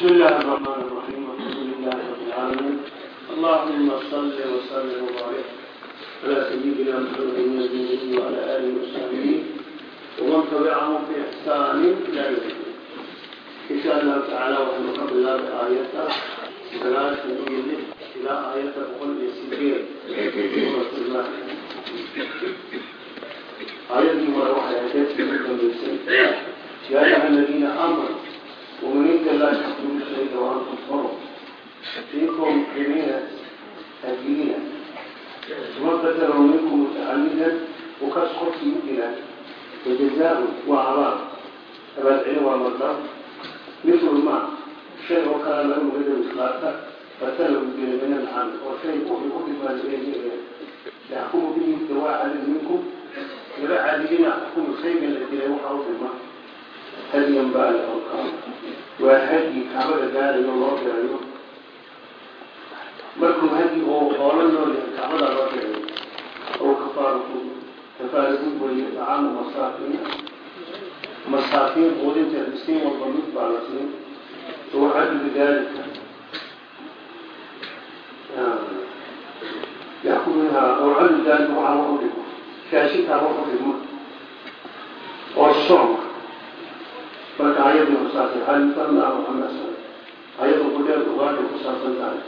بسم الله الرحمن الرحيم الحمد لله رب العالمين. اللهم صل وسلم وبارك على سيدنا محمد النبي وعلى آله وصحبه. ومن تبعهم بإحسان إلى يوم الدين. إن شاء الله تعالى ونحن قبل الله بايته ثلاث سنين إلى إيه بقول السجير سوره الله آية مروحة يا يا أيها الذين آمنوا ومنين لا تكتبوا الشيء وأنتم صبروا فيكم كمينة تنجينة وابتلوا منكم متعمدا وكسخط يمكن وجزاء وعراض ردعي والمرضان مثل ما شيء وكان له غير إخلاقه فتلوا من العام وشيء وفي أخي أخي فالبيجي يحكم به الدواء منكم يبقى عادينا أحكم الخيب الذي لا يوحى في المحكم hadyan baa la odkaa waa hadyi kacbada gaarayo loo dirayo markuu hadyi uu hoolo loo yahay kacbada loo dirayo oo kafaarku kafaarku weliyo dacaamu masaakiin masaakiin quudinta miskiin walba mid baa la siin. Oo cadlu daalika yaxkumihaa oo cadlu daalika waxaa lagu dhigo kaashintaa lagu dhigmo oo soonka marka xalifarnaa muxamed sal ayadu kudheer ugaadhay ku saabsan tahay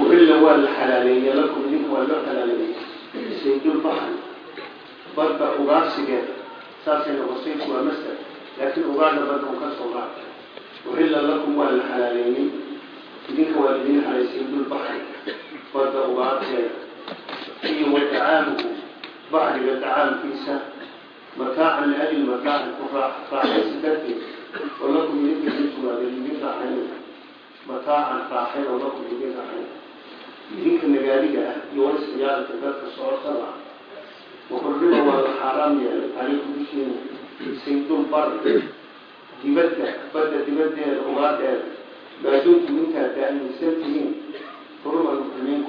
uxilla waa la xalaaleeyey lakum idinka waa loo xalaaleeyey saydulbaxri badda ugaarsigeeda saasay noqosayku waa masder laakiin ugaadha badda u ka soo gaar uxilla lakum waa la xalaaleeyey idinka waa idin xalay saydulbaxri badda ugaarsigeeda iyo watacaamuhu baxriga tacaamkiisa mataaci ku raaxaysi darteed oo lakum idinka idinkumaada idin raaxayn mataacan raaxayn oo lakum idin raaxayn idinka nagaadiga ah iyo walsiyaadka dadka socotada ah waxurrima waa la xaaraam yeelay calayku dushiina saydul bari dibadda badda dibaddeeda ugaadheeda maaduntum intaad daa'imaysan tihiin huruma muslimiin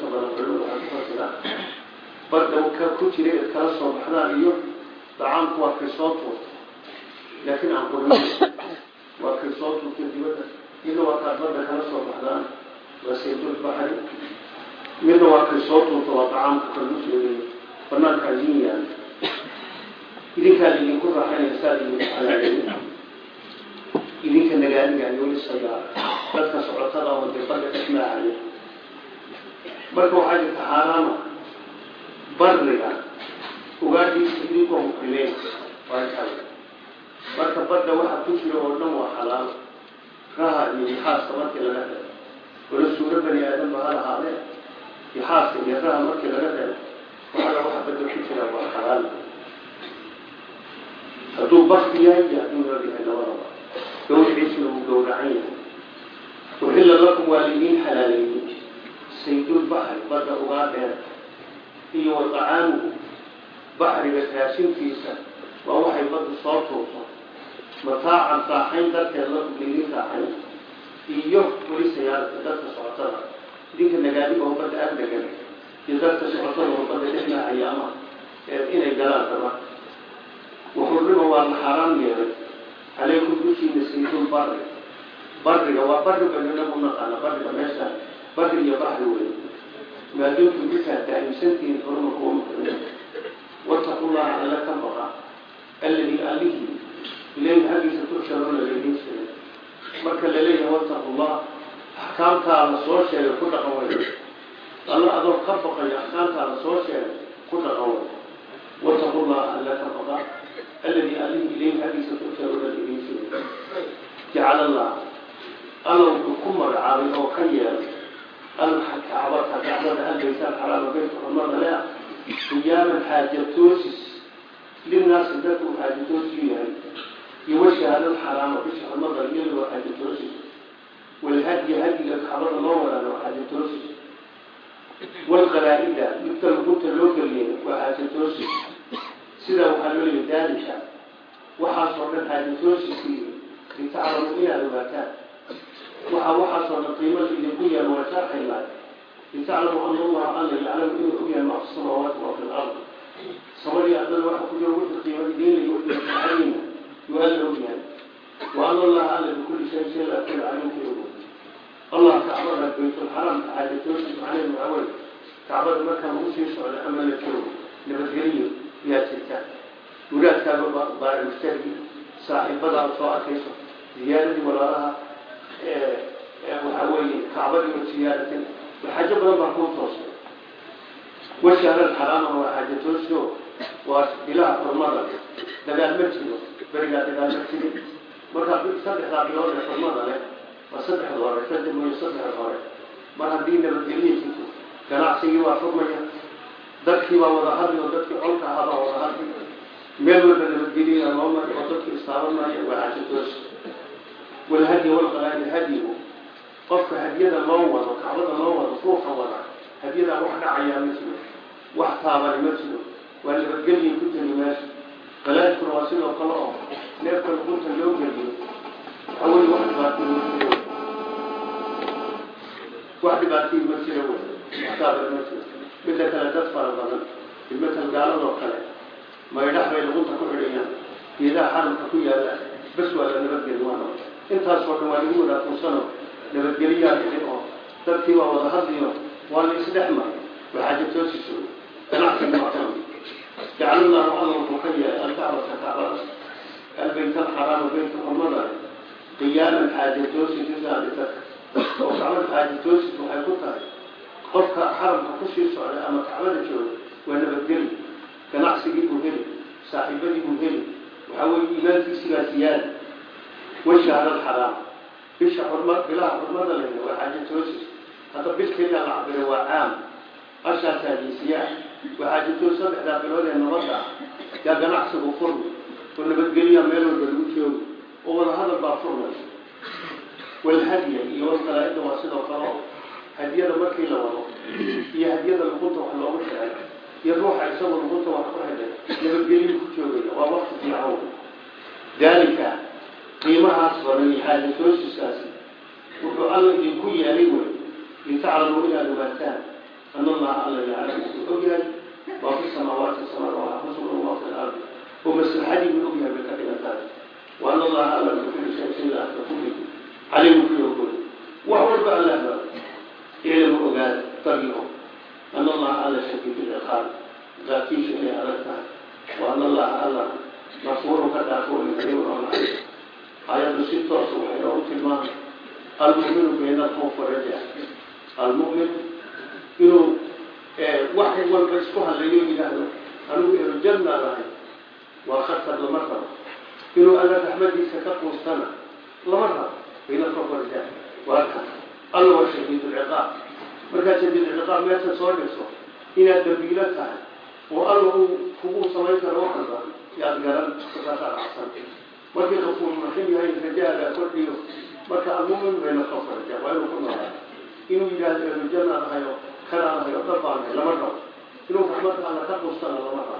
badan culimadu waxay ku jiray kala soo baxdaan iyo dacaamku waa kay soo tuurta laakiin aan qurmin waa kay soo tuurta dibadda. Midna waa kaad badda kala soo baxdaan waa saydul baxri midna waa kay soo tuurta waa dacaamka kalu jeeday banaanka idin yaal idinkaa idinku raaxaynaya saa idinku xalaaleeya idinka nagaadiga iyo isagaa dadka socotada oo dee marka waxaa jirta xaaraama bariga ugaadhiisa idinkoo kale marka badda waxa ku jira oo dhan waa xalaal. Raha iyo ixaaska markii laga helo. Wala suuro bani aadam ba ha lahaadee ixaaska iyo raha markii laga helo. Waxala waxa badda ku jira waa xalaal. Hadduu bakti yahay iyo hadduu nool yahay labadaba gawriciisuna uu gowracan yahay uxilla lakum waa lidiin saydulbaxri badda ugaadheeda iyo wa dacaamuhu baxriga raashinkiisa waa waxay badda soo tuurto. Mataacan raaxayn darteed lidiin raaxayn iyo weli sayaarata dadka socotada idinka nagaadiga oo badda aada degan iyo dadka socotada oo badda dhexmaacaya ama inay galaan raba wuxurriba waa la xaaraam yeelay. Calaykum dushiina saydul bari bariga waa naqaana bariga meesha bari iyo baxri wey maaduntum intaad daa'imsantihiin xuruma kuwa muxrimin wattaqu llaha alla ka baqa. Alladii allihii ilayhi xaggiisa tursharuuna laydin jiray marka la wattaqu llah axkaamtaa la soo sheegay ku dhaqan alla adoo ka baqayo axkaamtaa la soo sheegay ku dhaqan way wattaqu llaha alla ka baqa. Alladii allihii ilayhi xaggiisa tursharuuna laydin jiray jacala allah alla wuxuu ku magacaabay oo ka yeelay alkacbata kacbada albaytaan xaraama baytka xurmada lea qiyaaman xaajatoosis linaasi dadku uu xaajatoosiu yahay iyo washahaadal xaraama bisha xurmada iyadu waa xaajatoosis walhadyi hadiga kacbada xaajatoosis xaajatoosis waxaasoo dhan xaajatoosiskii litaclamu inaad ogaataan waxaa waxaasoo dhan qiimo idinku yaal waa sharxayla litaclamu ana allaha alla yaclamu inuu ogyahay ma fi samaawaati wa fi lard samadii adana waxa ku jiro wixii qiimo ideynayo wixii macaanina waa la ogyahay wa ana allaha alla bikulli shay shay la kulli calimka ogo allah kacbada baytulxaraamka caadatooshiis macnaheed maxaa wey kacbada markaa lagu sii socda ama la joogo nabadgeliyo yaa jirta. Wadaadkaaga baari mustargi saaxiibada aad soo arkayso. Ziyaaradii walaalaha waxaa weeye kacbadii oo mar haddii nabadgelye jirto ganacsigii waa hadli meel walba nabadgeliya loo oo dadkii istaabanmaya waa xaajo walhadyi walqalaali hadyigu qofka hadyada loo wado kacbada loo wado ruuxa wada hadyadaa wax dhacayaa ma jiro. Wax taabani ma jiro. Waa nabadgelya ku jiri meesha. Qalaalkuna waa sidoo kale oo neefka luqunta loo geliyo. Waxawey wax dhibaatay ma jiro. Wax dhibaatay ma jiro. Wey wax taaban ma jiro. Midda kale dad fara badan ilmatal gaaladoo kale maydhax bay luqunta ku xidhayaan intaasoo dhan waa lagu wadaafunsano nabadgeliyaa dhicin oo dadkii baa wada hadliyo waa la isdhex maray waa xaaja toosiso ganacsiga waa kan jacalullahu alla wuxuu ka yeelay alkacbata kacbada albayt alxaraama baytka xurmada qiyaaman xaaja lisaabitaka oo kacbada xaaja waxay ku tahay qofka xaramka ku sii socda ama kacbada jooga waa nabadgeli ganacsigii buu heli saaxiibadii buu heli waxaa weye iimaankiisigaa siyaada washahra alxaraam bisha xurma bilaha xurmada leh waa xaaja toosis hadda bil keliya la cabiro waa caam. Ashaasaa jiisiyaa waa xaaja toos saddexdaa bilood ee nabadda. Yaa ganacsigu furmi. Oo nabadgeliya meel walba lagu joogo oo wada hadal baa furmaysa walhadya iyo walqalaa-ida waa sidoo kale. Oo hadyada markii la wado iyo hadyada luqunta wax loogu xidhay iyo ruuxa isagoo luqunta ku xidhay nabadgelyu ku joogaya waa waqti fiican qiimahaas badan iyo xaaja toosiskaasi wuxuu alla idinku yeelay wey litaclamuu inaad ogaataan an allaha alla yaclamu wuxuu ogyahay maa fi samaawaati samada waxaa ku sugan waa fi lardi oo maslaxadii buu ogyahay bay ka dhigantahay. Wa an allaha alla bikulli shay shay la arka kulli calimu kii ogol wax walba alla baa iclamu ogaada tabico an allaha alla shadiid ilciqaab qaatiisha inay adag tahay. Wa an allaha alla mafurun ka dhaafo kariimun oo naxariis ayaddu si toosa waxay noogu tilmaamay almuminu bayna alkhawf waraja almumin inuu wax walba isku hadlayo yidhaahdo anigu ehlujanna lahay waa khatar lama rabo. Inuu alla raxmadiisa ka quustana lama rabo. Bayna alkhawf waraja waa kan alla waa shadiid lciqaab markaa shadiid lciqaab meesha soo dhigso inaad dambiilo tahay oo alla uu kugu samayn karo wax walba yaad garan markaasaa dhacsan markii qafuur raxim yahay rajaaga kordhiyo marka almumin bayna khawf raja waa inuu ku noolaa inuu yidhaahdo ehlujanna ahayo kanaan ahayo dad baan ahay lama rabo inuu raxmadda alla ka quustana lama rabo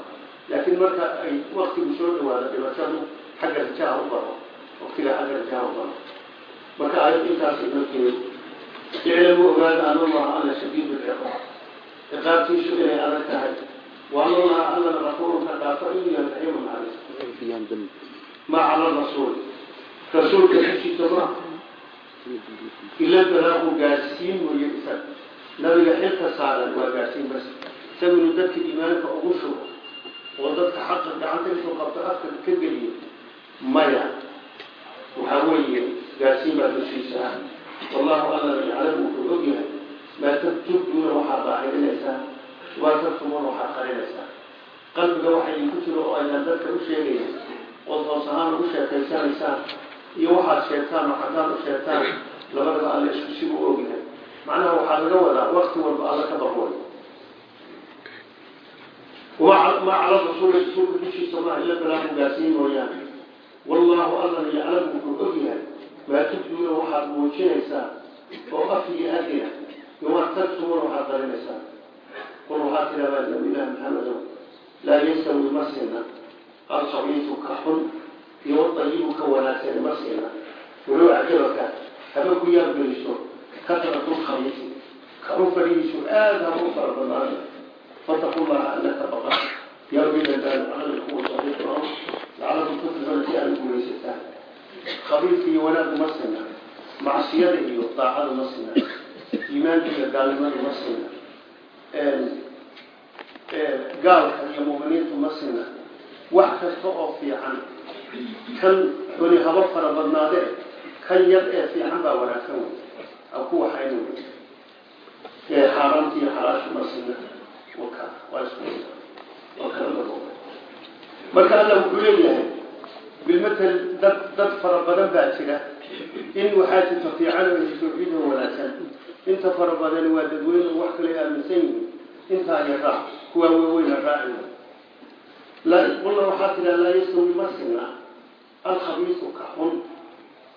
laakiin marka ay waktigu soo dhawaado dhibashadu xagga rajaha u baro waktiga xagga rajaha u baro marka ayad intaas inoo keeni iclamu ogaada an allaha alla shadiid lciqaab ciqaabtiisu inay adag tahay wa an allaha allana gafuurun ka dhaafo inuu yahay raxiimun caliim ma cala rasuul rasuulka xishiisa maaha ila balaagu gaadhsiin mooye isaga nabiga xilka saaran waa gaadhsiin bas isaga inuu dadka iimaanka ugu shugo oo dadka xaqa gacanta intuu qabto afka ka geliyo maya waxaa weeye gaadhsiin baa dushiisa ah wallahu allana yaclamu wuxuu og yahay maa tubduuna waxaad daahirinaysaa waa tartumuuna waxaad qarinaysaa qalbiga waxa idinku jiro oo aydan dadka u sheegaya ood hoos ahaan ugu sheekaysanaysaan iyo waxaad sheegtaan oo xaggaan u sheegtaan labadaba alle isku si u ogyahay macnaha waxaa laga wadaa wakti walba alla ka baqway maa cala rasuuli rasuulka dushiisa maa ila balaagu gaasiin mooyaane. Wallahu allana yaclamu wuxuu ogyahay. Maa tubduuna waxaad muujinaysaa oo af iyo adina yomaa tagtumuuna waxaad qarinaysaa qul waxaad tidhahdaa nabilah maxamedow laa yastawi masina alkhabiisu ka xun iyo wadayibu ka wanaagsan masina walow cajabaka haba ku yaabgeliso kasratulkhabiisi ka xun farihiisu aada haba u fara badnaana fataqu llaha alla ka baqa yaa wiiladaan caqli kuwa sadiiqo lacalakum tuflixuuna si aad guulaysataan khabiirka iyo wanaaggu ma sina macsiyada iyo daacadu ma sina iimaanka iyo gaalnimadu ma sina gaalka iyo muuminiintu ma sina wax kasta oo fiican. Kan xuni haba fara badnaadee kan yar ee fiican baa wanaagsan wey. A ku waxayna wey ee xaaraanta iyo xalaashu ma sina waka waa isku waa kala madooba marka alla wuxuu leeyahay bilmatel dad dad fara badan baa jira. In waxaa jirto fiican oo tawxiidoo wanaagsan. Inta fara badan waa dadweyne wax kale aaminsan yihiin. Intaa iyo raac kuwaa waaweyna raaci qulna waxaa tiraa laa yastawi ma sina alkhabiisu ka xun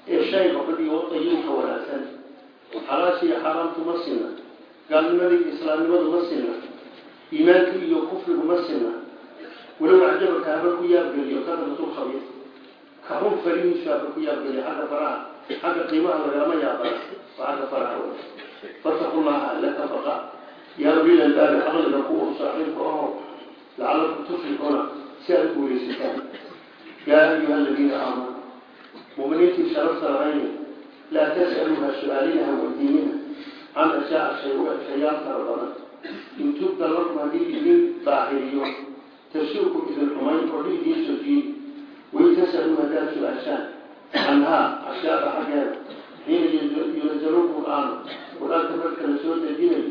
ee shayga xun iyo ayuunka wanaagsan xalaasha iyo xaaraamtu ma sina gaalnimada iyo islaamnimadu ma sina iimaanka iyo kufrigu ma sina walow acjabaka haba ku yaabgeliyo kadratulkhabiis ka xun farihiisu haba ku yaabgeliyo xagga faraha xagga qiimaha lagalama yaabana waa xagga faraha wey fattaqullaha laka baqa yaa ulil albaabi caqliga kuwa u saaxiibka aho lacalakum tuflixuuna si aad guulaysataan yaa ayuha aladiina aamanuu muminiintii sharafta lahayni laa tas'aluuha su'aaliyaha weydiinina can ashaaa shayaal fara badan in tubda lakum haddii idin daahiriyo tasuuku idin xumayn oo dhiigiin sojiyin way tas'aluu haddaad su'aashaan canhaa ashyaada xaggeeda xiina yunazalu qur'aan qur'aanka marka la soo dejinayo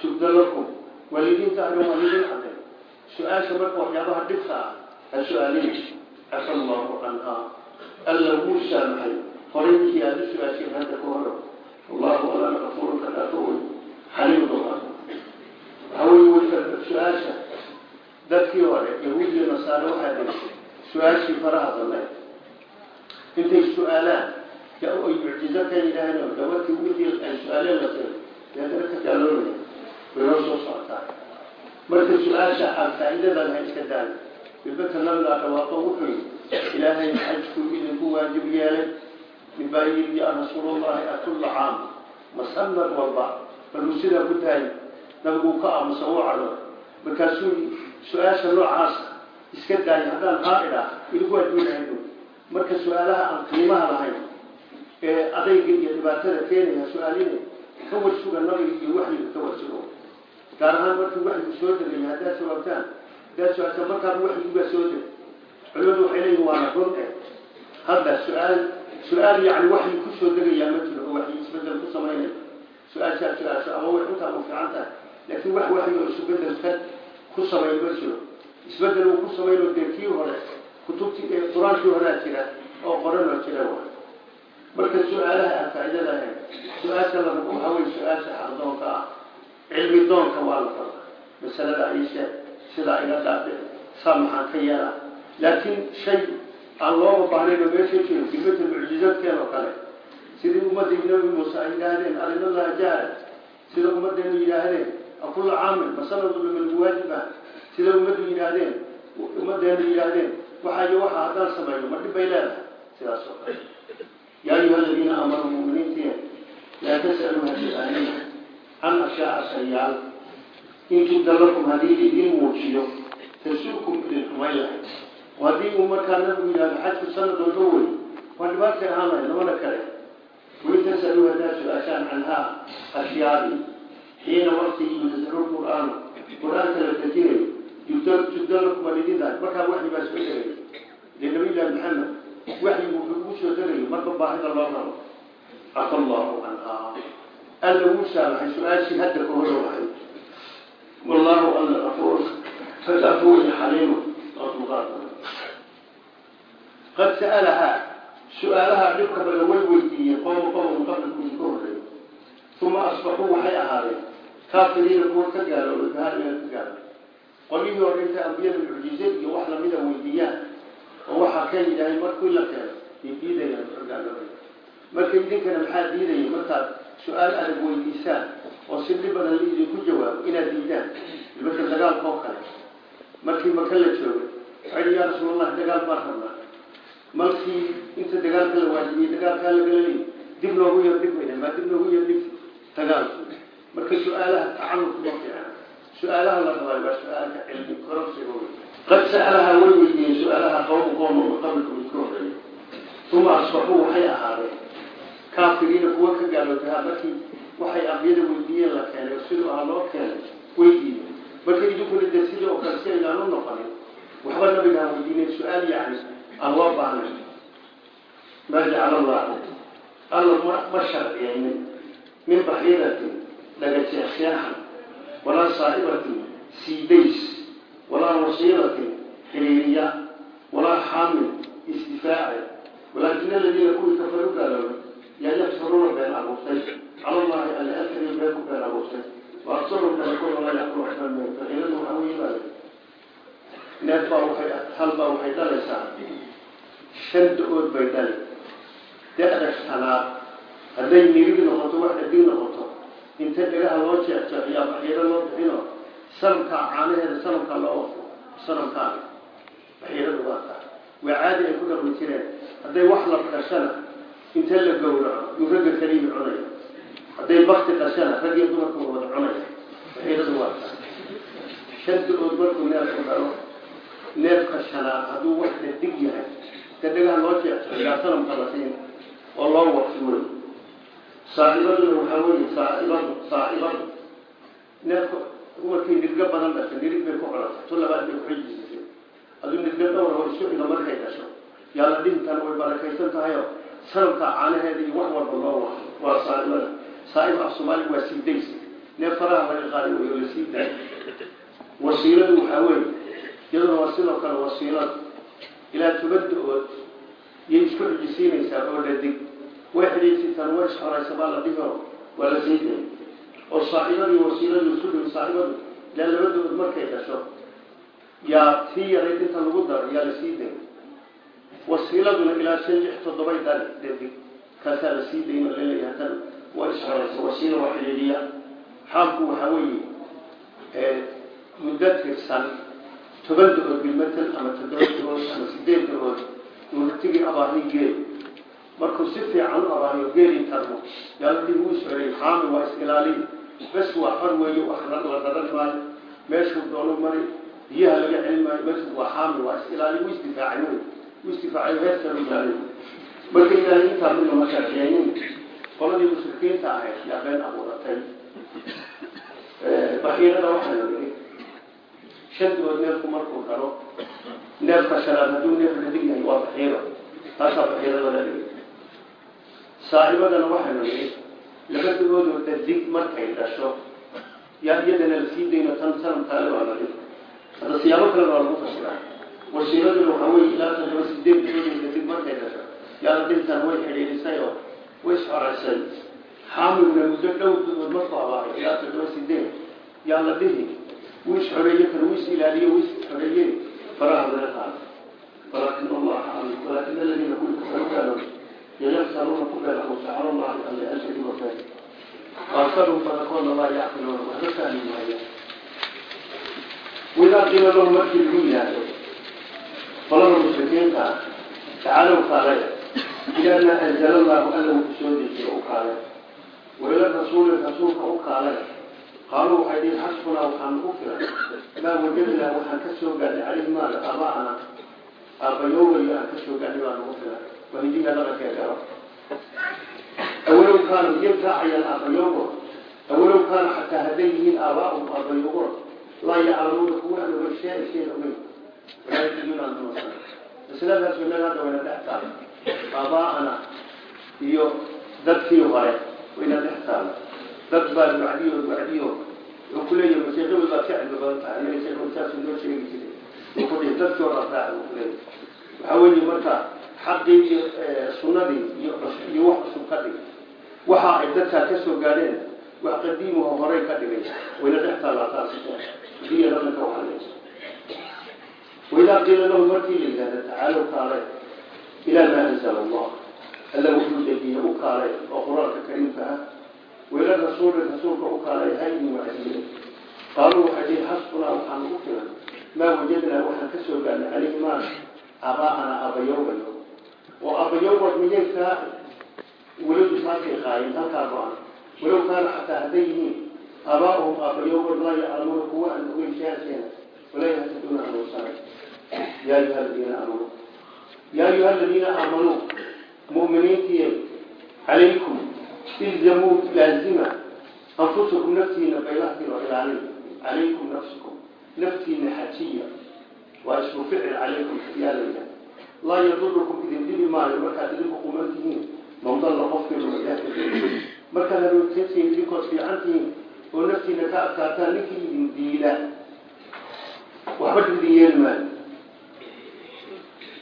tubda lakum waa lidin tahrin waa lidin cadday su'aasha marka waxyaabaha dhibka ah ha su'aalin cafa allahu canhaa alla wuu saamaxay horay wixii aada u su'aasheen hadda ka horo allahu alana kafuurun ka dhaafo wey xaliim doqaa waxaa wey weyka su'aasha dadkii hore yahuud iyo nasaare waxaa dhigay su'aashii faraha badnayd intay su'aalaan ay mucjizo ka yidhaaheen gabarkii wixii ay su'aaleen la tiro deetana ka gaaloobaya way noo soo socotaa marka su'aasha aan faa'iidadan ha iska daayo bilbata nabigaa dhawaaqo wuxuu yidhi ilaahay xajku idinku waajib yeelay midbaa yidhi yaa rasuulullahi akulla caam ma walba baluu sidaa ku dahay nabiguu ka aamusa u cadho. Markaasuu su'aasha noocaasa iska daaya haddaan haa idhaa idinku waajib ilahay marka su'aalaha aan qiimaha lahayn ee adayga iyo dhibaatada keenaya su'aaline ka warsuga nabiga iyo waxyiga ka warsugo gaar ahaan markii waxyigu soo degaya haddaad jawaabtaan haddaad su'aashaan markaaba waxyigugaa soo deg culimadu waxay leeyihiin waana run e hadda su'aal su'aal yani waxyi ku soo degayaa ma jiro oo waxyi isbeddel ku samaynaya su'aashaa su'aasho ama way u fiican tahay. Laakiin wax waxyi oo isbeddel ka ku samayn ma jiro. Isbedel uu ku samayno dee kii hore kutubtii qur'aankii horaa jira oo qoran oo jira wa marka su'aalaha aan faa'iidada ahayn su'aasha la rabo waxaa wey su'aasha xaqdoonka ah cilmi doonka waa la raba masalada aisha sidaa iga dhaadhe saa maxaan ka yeelaa laakiin shay aan looga baahnayn oo meesha jiro bilmata mucjizadkeen oo kale. Sidii ummadii nabi muuse ay yidhaahdeen arinallaha jahra sida ummadeenu yidhaahdeen akulla caamin masanadu liman waajiba sida ummaddu yidhaahdeen ummadeenu yidhaahdeen waxaayo waxa haddaan sameeyo ma dhib bay leedahay. Sidaas oo kale. Yaa ayuha aladiina aamanuu muminiintiye laa tas'aluuha su'aalina can ashyaaa shayaal in tubda lakum haddii idin muujiyo tasuukum idin xumayn lahayd oo haddii uu markaa nabigu yidhahdo xajku sanad walba wey waa dhibaatay ahaan lahayd labada kale wain tas'aluu haddaad su'aashaan canhaa ashyaadii xiina waktigii yunazalu qur'aan qur'aanka la dejinayo tubda lakum waa idin dahay markaa waxyi baa soo degay dee nabiylaahi maxamed waxyigu wuxuu ugu soo degayo marka baahida loo rabo cafa allahu canhaa alla wuu saamaxay su'aashii hadda ka horo wahay wallahu alla afuur fadafuuni xaliima qad sa'alahaa su'aalaha dhibka badan way weydiiyeen qowm qowm qablikuudi ka horreeyay uma asbaxuu waxay ahaadeen kaafiriina kuwa ka gaaloobay bahaariina ka gaaloobay qolyihii hore intay ambiyada mucjize iyo wax lamida weydiiyaan oo waxaa ka yidhahay markii la keeno iyo diidayaan ka gaaloobay marka idinkana maxaa diidaya markaad su'aal adag weydiisaan oo si dhib badan la idinku jawaabo inaad diidaan marka dagaalka oo kale markii maka la joogay waxay yaa rasuulallah dagaal baan rabnaa markii inta dagaalka la waajibiyey dagaalkaa lagala dib noogu yar dhib mayna maa dib noogu yar dhib dagaalku marka su'aalaha tacalluq ma fiican su'aalaha la rabaa waa su'aalka cilmi kororsiga wey qad sa'alahaa way weydiiyeen su'aalaha qowmu qooma qabilku kaafiriina kuwa ka gaaloobtahaa markii waxay ambiyada weydiiyeen la keenay oo aha loo keenay weydiiyeen. Marka idinkuna de sidii oo kale si aynaan noqonin waxba nabigaan weydiinay su'aal yacni aan loo baahnayn. Maa jacala allahu alla ma ma sharciyaynin min baxiiratin dhagajeexjeexan walaa saa'ibatin siidays walaa wasiiratin xiriiriya walaa xaamin istifaaci walaakina aladiina kuwii kafaru gaaloobay yaa yaftaruuna been abuurtay cala allahi alle alkariim been ku been abuurtay wa aksarum kalakuna laa yaqulu xkman faciiladu waxaa weeye baa neef baa waxay hal baa waxay dhalaysaa shan da'ood bay dhali da-da shanaad hadday mirig noqoto wax dhadig noqoto inta dhagaha loo jeexjeexiyaa baxiiro loo bixino sanamkaa caanaheeda sanamkaa loo wafo sanamkaani baxiiradu waa taa waa caadi inta la gowraco yuu ragga kaliimi cunaya hadday bakti dhashana rag dumarku wada cunaya baxiiradu waa taa shan da'ood markuu neefku dhalo neefka shanaad hadduu wax dhadig yahay inta dhagaha loo jeexjeexiyaa sanamka la siin oo loo waqfi wey saaibaduna waxaa weeye saaibadu saaibadu neefka markay nirgo badan dhasho nirig bay ku colata tu labaad bay kuxijisisay aduu nirgo dhowr hor isu xiga markay dhasho yaa la way barakaysan tahayo sanamka caanaheeda iyo wax walba loo waqfi waa saaibada saaib af soomaaliga waa siidays neef faraha laga qaadi wey oo la sii daay. Wasiiladu waxaa weeye iyaduna waa sidoo kale wasiiladu ilaa tubada-ood yay isku xijisiinaysaa oo dhadig way xidhiidsitaan way isxoraysa baa la dhiho waa la sii day oo saaxibadii wasiiladu isku dhigi saaxibadu ilaa labadood markay dhasho yaa tii yarayd inta lagu daro yaa la sii day wasiiladuna ilaa shan lix toddobay dali dhadig kaasaa la sii dayn oo la leeyahay tan waa isxoraysa wasiila waa xidhiidhiya xaalku waxaa weeye muddo tirsan toban da'ood bilmatal ama toddoba da'ood ama sideed da'ood urtigii abaahin geel. Markuu si fiican u abaahiyo geelin tarmo yaa ladii wuu isxorey xaami waa is-ilaaliy bes waa xor weeye wax la dharan maayo. Meeshuu doonu mari biyaha laga celin maayo bes waa xaami waa is-ilaaliy wuu isdifaacay wey wuu isdifaacay heerkanu ilaaliy marka ilaahay intaa midna ma sharciyaynin qoladii mushrikiinta ahayd yaa been abuuratay baxiirada waxaa la yidhi shandood neefku markuu dhalo neefka shanaad hadduu neef dhadig yahay waa baxiiro taasaa baxiirada la dhigi saaibadana waxaynu nihi laba dagoodoo dadig markay dhasho yaa iyadana la sii dayno tan sanamkaale waa la dhigi hadda siyaabo kalena waa lagu fasiraa wasiiladuna waxaa weye ilaa toddoba sideed dagoodoo dadig markay dhasho yaa dhintan way xidhiidhisay oo way isxoraysay xaamiguna muddo dhow dagood markuu abaaray ilaa toddoba sideed yaa la dhihi wuu isxoreeye kan wuu is ilaaliye wuu isxoreeye faraha laga qaado walaakin allaha walaakin aladiina kuli kafaru gaaloobay yayaftaruuna ku abuurta cala allahi alle alkadiba been waakaruu badakoodna laa yacqiluuna waxba fahmi maaya widaa qiila lahu markii lagu yidhaahdo qolada mushrikiinta ah tacaalow kaalaya ilaa maa anzala allahu alla wuxuu soo dejiye u kaalay waila rasuuli rasuulka u kaalay qaaluu waxay dhihi xasbunaa waxaan ku filan. Maa wajadnaa waxaan ka soo gaadhay caleyhi maala abaa'ana aabbayoogayo aan ka soo gaadhay baa nagu filan. Wahidiga dhaqankeegalo awalow kaanu iyag raacayaan aabbayoogo awalow kaanu xataa hadday yihiin aabaa'um aabbayoogo laa yaclamuuna kuwa aan oga masaladaas wanaga hadda wayna dhex taala aabaa'ana iyo dadkii hore wayna dhex taala dad baa wacdiyo wacdiyo wuxuu ku leeyahay masiiqadu baad ka cilmi badan tahay aniga sheekhu saas noo sheegi jiray wuxuu ku dhihi dadkii hore raaca wuxuu leeyahay waxaa weeye marka xaqii iyo sunnadii iyo iyo wax cusub ka dhigay waxa ay dadkaa ka soo gaadheen wax qadiimuho horey ka dhigay wayna qiila lahu markii la yidhahda tacaalow kaalay ilaa maa anzala allah alla wuxuu dejiye u kaalay oo qur'aanka kariimka ah wila rasuuli rasuulka u kaalay haydin wacdiye qaaluu waxay dihi xasbunaa waxaan ugu filan maa wajadnaa waxaan ka soo gaarnay caleyhi maana abaa'ana abayowgayo oo abayowgad miyay kaa weladu saasay qaayeen halkaa go-an walow kaana xataa hadday yihiin aabaa'uhum abayowgad laa yaclamuuna kuwa aan ogeyn shaaseena ولا يهتدون عن وسائل يا أيها الذين آمنوا يا أيها الذين آمنوا مؤمنين تيين عليكم الزموا لازمة أنفسكم نفسي بيلحتي وإلى عليكم نفسكم نفسي نحاتية واسم فعل عليكم حيالا لا يضركم إذن دبي ما يمكا تدبوا قمتهم من ضل قفل وإياك مركا لو تنسي لكم في عنتهم ونفسي نكاء كاتانك إذن ديلا waxba idin yeeli maayo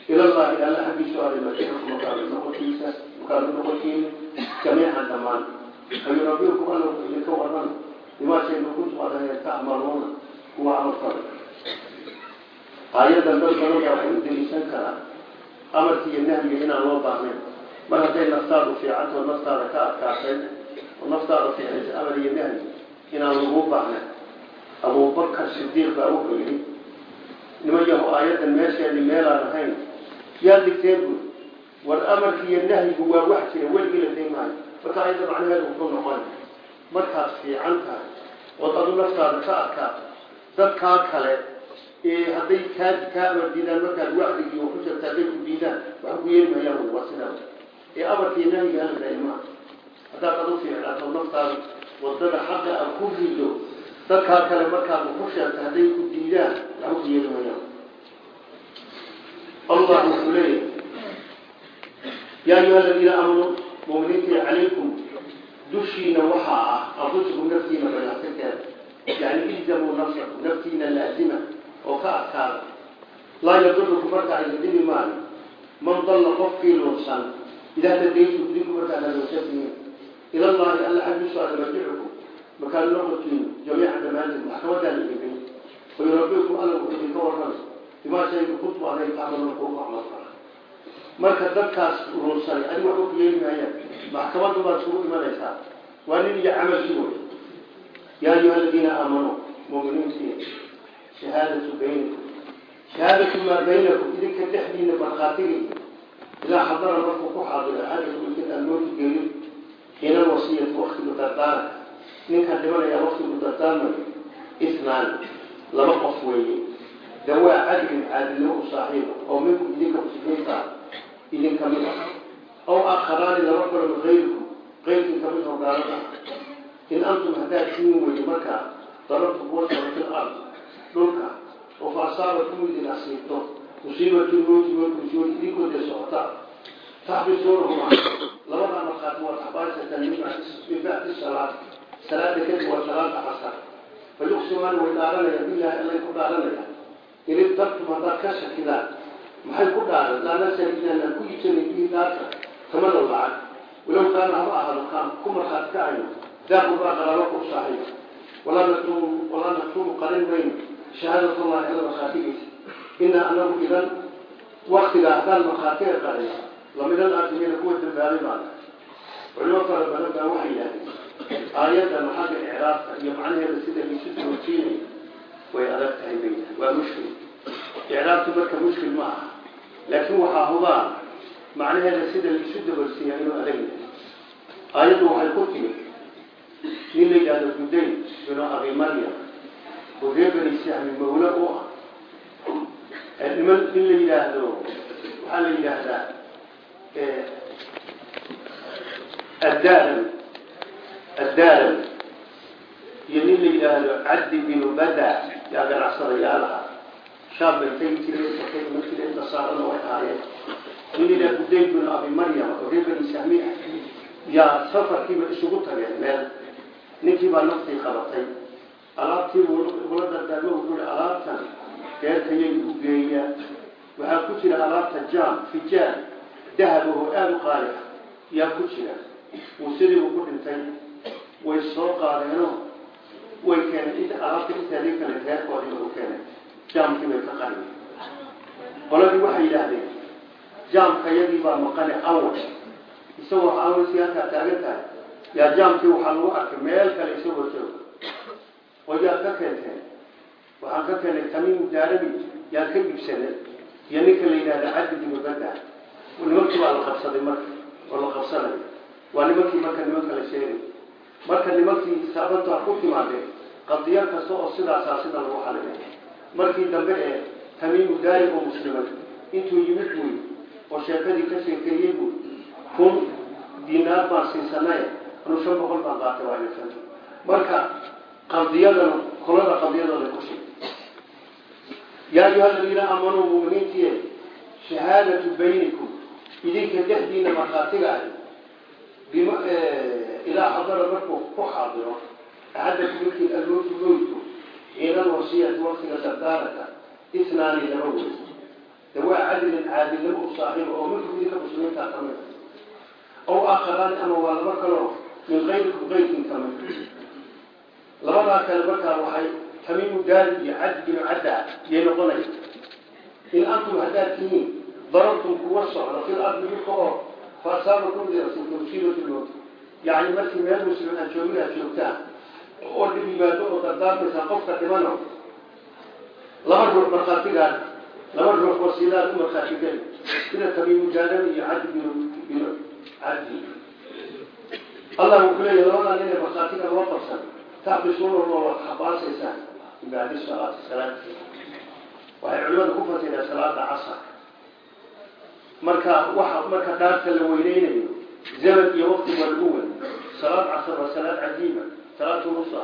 ilallaahi alla xaggiisu arimashirku makaala noqotiisa makaala noqotiin jamiican dhammaan. Hayu rabbikum alla wuxuu idinka waran bimaa shayna kuntum aad tacmaluuna kuwa camalfala aayadan dad badan baa waxay u deliishan karaa amarki iyo nahyiga inaan loo baahnayn. Mar hadday naftaadu fiicantoo naftaada ka adkaaseen oo naftaada fiicaysa amar iyo nahyi inaan lagu baahnayn. Abubakar niman yaho aayadan meesheedii meelaan ahayn. Yaa digteen bui war amarki iyo nahyigu waa wax jira weligii la day maayo marka aayadda macnaheedu wuxuu noqon markaad fiican tahay ood adu naftaada ka adkaato dadkaa kale hadday kaa kaa amar diidaan markaad wacdigii oo ku jirta hadday ku diidaan wax ku yeeli mayaan waa ee amarkii nahyiga hala daaya maa haddaad adu fiicnaato naftaada waddada xaqa a ku rido dadkaa kale markaad ku sheegta hadday ku diidaan allah wuxuu leeyahay yaa ayuha aladiina aamanuu muminiintii calaykum dushiina waxaa ah anfusikum naftiina bayacsanteeda yani ilzamuu nafsakum naftiina laazima oo ka adkaada laa yaduruku marka ayna dhibi maayo man dalla qofkii lunsan idaa tadaytu idinku markaad hanuunsatihiin ilallahi alla xaggiisu aad marjicukum markaad noqotiin jamiican dhammaantiin maxkamadaa la wayurabikum alla marka dadkaas lunsanay adi waxba ku yeeli maxkamaddu baad isugu imanaysaa waa nin iyo camalkii wey yaa ayuha aladiina aamanuu muminiintii shahaadatu baynikum shahaadatu maa baynakum idinka dhexdiina markhaatigii idaa xadara markuu ku xaadiro axadakum idin almowti geeyo xiina wasiyat waktigu dardaaranka ninkan dhimanaya waktigu dardaarmayo isnaan laba qof weeye. Dawaa cadlin caadilnimo u saaxiiba oo minku idinka muslimiinta ah idin ka mid ah. Aw aakharaani laba kalo min kayrikum qayrkin ka mid hogaalada in antum haddaad siin weydo markaa darabtu kuwa saba fil ard dhulka oo fa asaabakum idin asiibto musiibatu mowti walkusuul idinkoo dee socota. Taxbisuunahuma labadaa markhaati waa taxbaasatan min bacdi salaad. Salaada kadib waa salaada casar fa yuqsimaani way dhaaranayaan bilahi allay ku dhaaranayaan in irtabtum haddaad ka shakidaan maxay ku dhaaran laa nasal inaanan ku iibsanay bihi dhaarta kamana lacag walow kaana haba ahaado kaan ku markhaati kacayno daa qurbaa qaraabo ku saaxiiba walaa naktumu walaa naktumu qarin mayno shahaadat allahi alla markhaatigiisa inaa anagu idan waktigaa haddaan markhaatiga qarin lamidan aadimiina kuwa dambaabay baan culimo fara badan baa waxay yidhahdeen aayaddan xagga icraabka iyo macnaheeda sida laisu doorsiinay way adag tahay bay waa mushkil. Icraabtu marka mushkil ma aha. Laakiin waxaa hubaa macnaheeda sida laisu dabarsiiya inuu adag yahay. Aayaddu waxay ku timi nin la yidhahdo guday binu abi maryam oo reer bani sahmi u ah. Niman nin la yidhaahdo waxaa la yidhaahdaa addaaran addaaran iyo nin la yidhaahdo cabdi binu bada yaa ganacsadayaal aha shaab bay tagi jireen sakay ma jireen nasaarana way ahaayeen nin la yidhahdo guday binu abi maryam oo reer bani sahmi ah yaa safarkiiba isugu tageen meel ninkii baa naftii qabatay alaabtiibuu ula dardaarmo wuxuu hi alaabtan reerkayagi u geeya waxaa ku jira alaabta jam fijaan dahabaho aada u qaali ah yaa ku jira uu sidii uu dhintay way soo qaadeenoo way keeneen int alaabta inteedii kale reerkoodii u keenay jaamkii bay ka qariyeen qoladii waxay yidhaahdeen jaamkayagii baa maqane awal isagoo awalsi halkaa taagan tahay yaa jaamkii waxaa lagu arkay meel kale isagoo jooga oo yaa ka keenteen waxaan ka keenay tamiimu daarabi yaa ka iibsanay iyo ninka la yidhahda cabdi binu bada nimankii baa la qabsaday marka oo la qabsanay. Waa nimankii marka nimanka la sheegay marka nimankii saabanta ku timaadeen qadiyo kasta oo sidaasaa sida lagu xalinay markii dambe ee tamiimu daari oo muslimay intuu yimid buy oo sheekadii ka sheekeeyey buy kun dinaar baan siisanay anu shan boqol baan qaatay waa insan marka qadiyadana kolada qadiyadooda ku sheegay yaa ayuha aladiina aamanuu muminiintiye shahaadatu baynikum idinka dhexdiina markhaatiga ahi ilaa xadara markuu ku xaadiro axadaku midkii almowtu mowtu ciidan wasiyati waktiga dardaaraka isnaani lama wey dawaa cadilin caadilnimo u saaxiiba oo midku idinka muslimiintaa ka mid. Aw aakharaan ama waa laba kaloo min kayrikum kayrkin ka mid. Labadaa kale markaa waxay tamiimu daari iyo cad binu cadda yay noqonaya in antum haddaad tihiin darabtum kuwa socda fil ardi dhulka oo fa asaabakum musiibatu lmowt yacni markii meel muslim aan joogin aad joogtaan oo dhib yimaado oo dardaarmaysaa qofka dhimano laba ruux markhaatigaan laba ruux wasiilaad u markhaati geli sida tamiimu daadami iyo cadi binu binu cadi allah wuxuu leeyahy labadaa nin ee markhaatiga loo qabsan taxbisuuna waa xabaasaysaan min bacdi salaati salaad waxay culimada ku fasireen salaada casar marka waxa marka dhaarta la weyneynayo zaman iyo waqti waa lagu weyn salaad casar waa salaad cajiiba salaatu nusa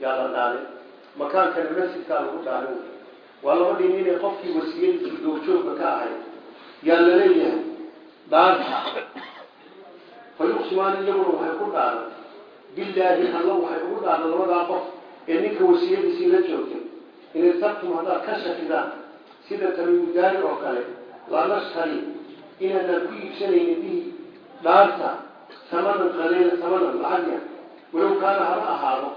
yaa la dhaalay makaankana masjidkaa lagu dhaalay waa labadii nin ee qofkii wasiyadiisii doogjoogka ka ahayd. Yaa la leeyahay dhaarta fa iyaguna waxay ku dhaaran bilaahi alla waxay ugu dhaaran labadaa qof ee ninka wasiyadiisii la joogtay. In irtabtum haddaad ka shakidaan sida tamiimu daari oo kale laa nashari inaanaan ku iibsanaynin bihi dhaarta samanan qaliila samanan lacagya walow kaana haba ahaado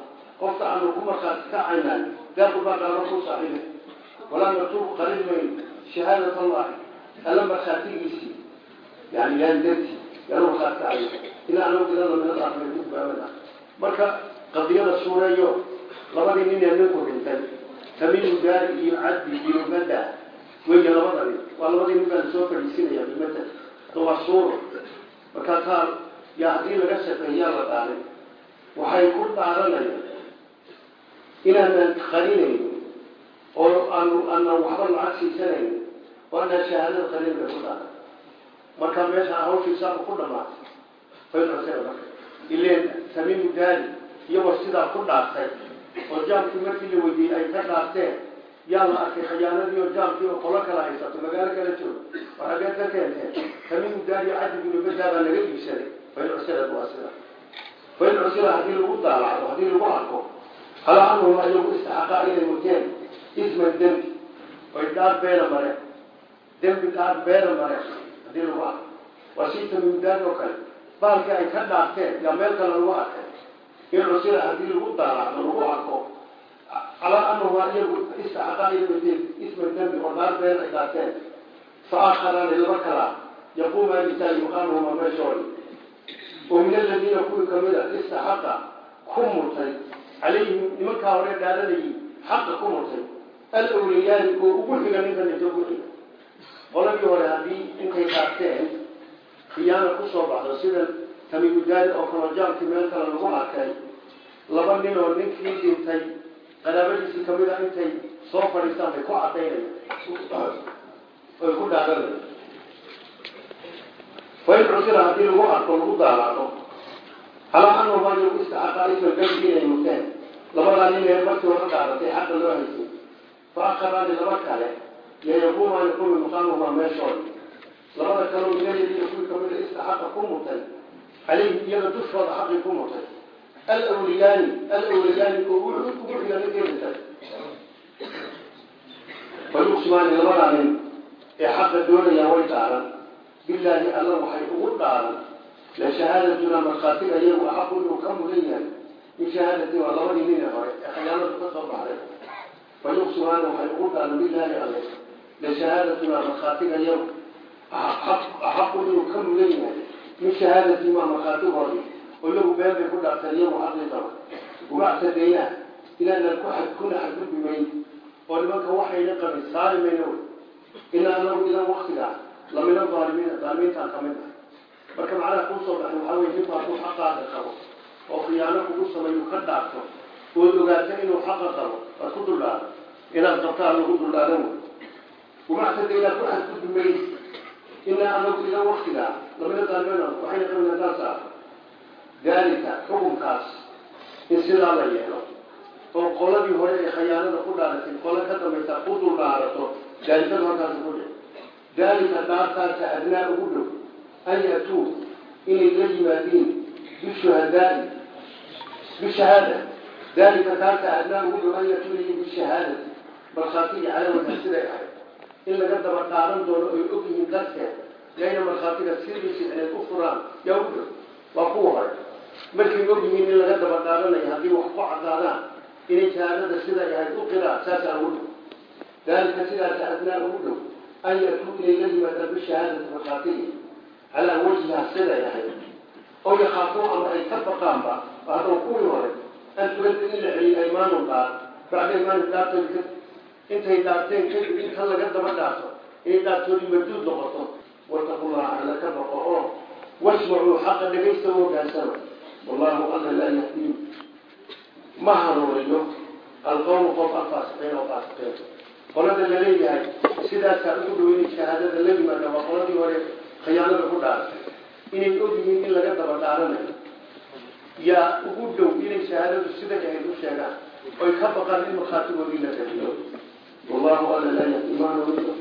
qofka aanu ku markhaati kacaynaan daaqu baa dhaaro ku saaxiibe walaa natuubu qalil mayn shahaadat allahi alla markhaatigiisii yani yaan darti yaanu markhaati kacayo ilaa anagu ilada min alaakhirin gudbaamada marka qadiyada suureeyo labadii nin ee ninku dhintay tamiimu daari iyo caddi iyo weya labada nin waa labadii nin baa la soo fadhiisinaya bimada waa suuro markaa taa yaa haddii laga shaqeeyaa la dhaalay waxay ku dhaaranayaan inaanaan qarinayn oo aanu aanaan waxba lacag siisanaynin oo aanaan shahaadada qarin bay ku dhaaran marka meesha hawshiisaaba ku dhamaatay faycosea marka ileen tamiimu daari iyagoo sidaa ku dhaartay oo jaamkii markii la weydiiyey ay ka dhaarteen yaa la arkay khayaanadii oo jaamkii oo qolo kala haysato magaalo kala joogo. Oo xaggee ka keenteen tamiimu daari caddi binubadaa baa laga iibsaday faycosea waa sida fain cusira haddii lagu daalacdo haddii lagu arko halaa anhum ayagu istaxaqaa inay muteen isman dembi. Oy dhaar beena mareen. Dembi dhaar beena mareen haddii lagu arko waa sii tamiimdaad oo kale. Baalkii ay ka dhaarteen yaa meel kale lagu arkay. In cusira haddii lagu daalacdo lagu arko ayagu istaxaqaa inay muteen isman dembi oo dhaar been ay dhaarteen fa aakharani laba kalaa yaquumaan istaagi maqaamahuma meeshoodi oo min aladiina kuwii ka mid a istaxaqa ku murtay. Calayhim nimankaa hore dhaaranayay xaqa ku murtay. Alawliyaani oo ugu xiga ninka ninta ugu xiga. Qoladii hore haddii intay qaarteen khiyaana ku soo baxdo sida tamiimudaari oo kalojaamkii meel kale lagu arkay laba nin ninkii dhintay qaraabadiisii ka mid a intay soo fadhiistaan bay ku cadaynaya oy ku dhaaranaya fain cusira haddii lagu arko lagu daalaado halaa anhum ayagu istaxaqaa isma dembi inay muteen labadaa nin ee markii hore dhaaratay xaqa loo haysay fa akharaani laba kale yayaquumaani kumi maqaamumaa meeshooda labada kaleo minayadiina kuwii kamida istaxaqa ku mutay calayhim iyaga dushooda xaqii ku mutay alawliyaani alawliyaani oo ugu xiga ninkeedintay fa yuqsimaani labadaa nin ee xaqa doonayaa way dhaaran bilaahi alla waxay ugu dhaaran la shahaadatuna markhaatiga iyagu axaqu inuu ka mudan yahay. Min shahaadati waa labadii nine hore ee khiyaanadu ka soo baxday. Fa yuqsimaana waxay ugu dhaaran bilaahi alle la shahaadatuna markhaatiga iyagu axaqu inuu ka mudan yahay. Min shahaadati maa markhaatigoodii oo iyagu been bay ku dhaarteen iyagu xaqiiqaba gumacsadeynaa inaanan ku xad kuna xadgudbi mayn oo nimanka waxayna qabin saari mayno ina anagu idan waktigaa lamina aalimiina aalimiintaan ka mid ah marka macnaha kuu soo baxay waxaa wey ninku hadduu xaqaaga qabo oo khiyaano kugu sameeyu ka dhaarto ood ogaata inuu xaqa qabo waad ku duldhaado inaad qabtaan lagu duldhaaran wamactada inaad ku xadgudbi mays inaa anagu ila waktigaa lamida daalmena waxayna qabina taasa daalika xukunkaas in sidaa la yeelo. Oo qoladii hore ee khayaanada ku dhaaratay qola ka dambaysa ku dul dhaarato daalikada halkaas ku dhe daalika daartaasa adnaa ugu dhow an yatuu inay la yimaadiin bishuhadaai bishahaada. Daalika taasa adnaa ugu dhow an yatuu inay bishahaadati markhaatiga cadawada siday ahayd. In laga daba dhaaran doono ay og yihiin darteed yayna markhaatiga sidii ficneed u furaan yaa u dhow. Waa kuwa hore markay og yihiin in laga daba dhaaranayo haddii wax ku cadaadaan inay shahaadada siday ahayd u qiraan saasaa ugu dhow. Daalika sidaasa adnaa ugu dhow an yatuu inay la yimaadaan bishahaadati markhaatigi calaa wajhiha siday ahayd. Oo yakhaafuun ama ay ka baqaanba haddaba kuwii hore an turadda in la celiyo aymaanu dhaar bacda imaani dhaartoodi intay dhaarteen kadib in kan laga daba dhaarto inay dhaartoodii marduud noqoto wattaqullaha alla ka baqo oo wasmacuu xaqa dhegaysta u wallaahu alla laa yahdiyu ma hanuuniyo alqowmu qof alfaasiqiin oo faasiqiin qolada la leeyahay sidaasaa ugu dhaweyna shahaadada la yimaada waa qoladii hore khiyaanada ku dhaartay inay ogyihiin in laga daba dhaaranayo yaa ugu dhow inay shahaadadu siday ahayd u sheegaan oy ka baqaan in markhaatigoodii la dahiyo wallaahu alla laa yahdi ma hanuuniyo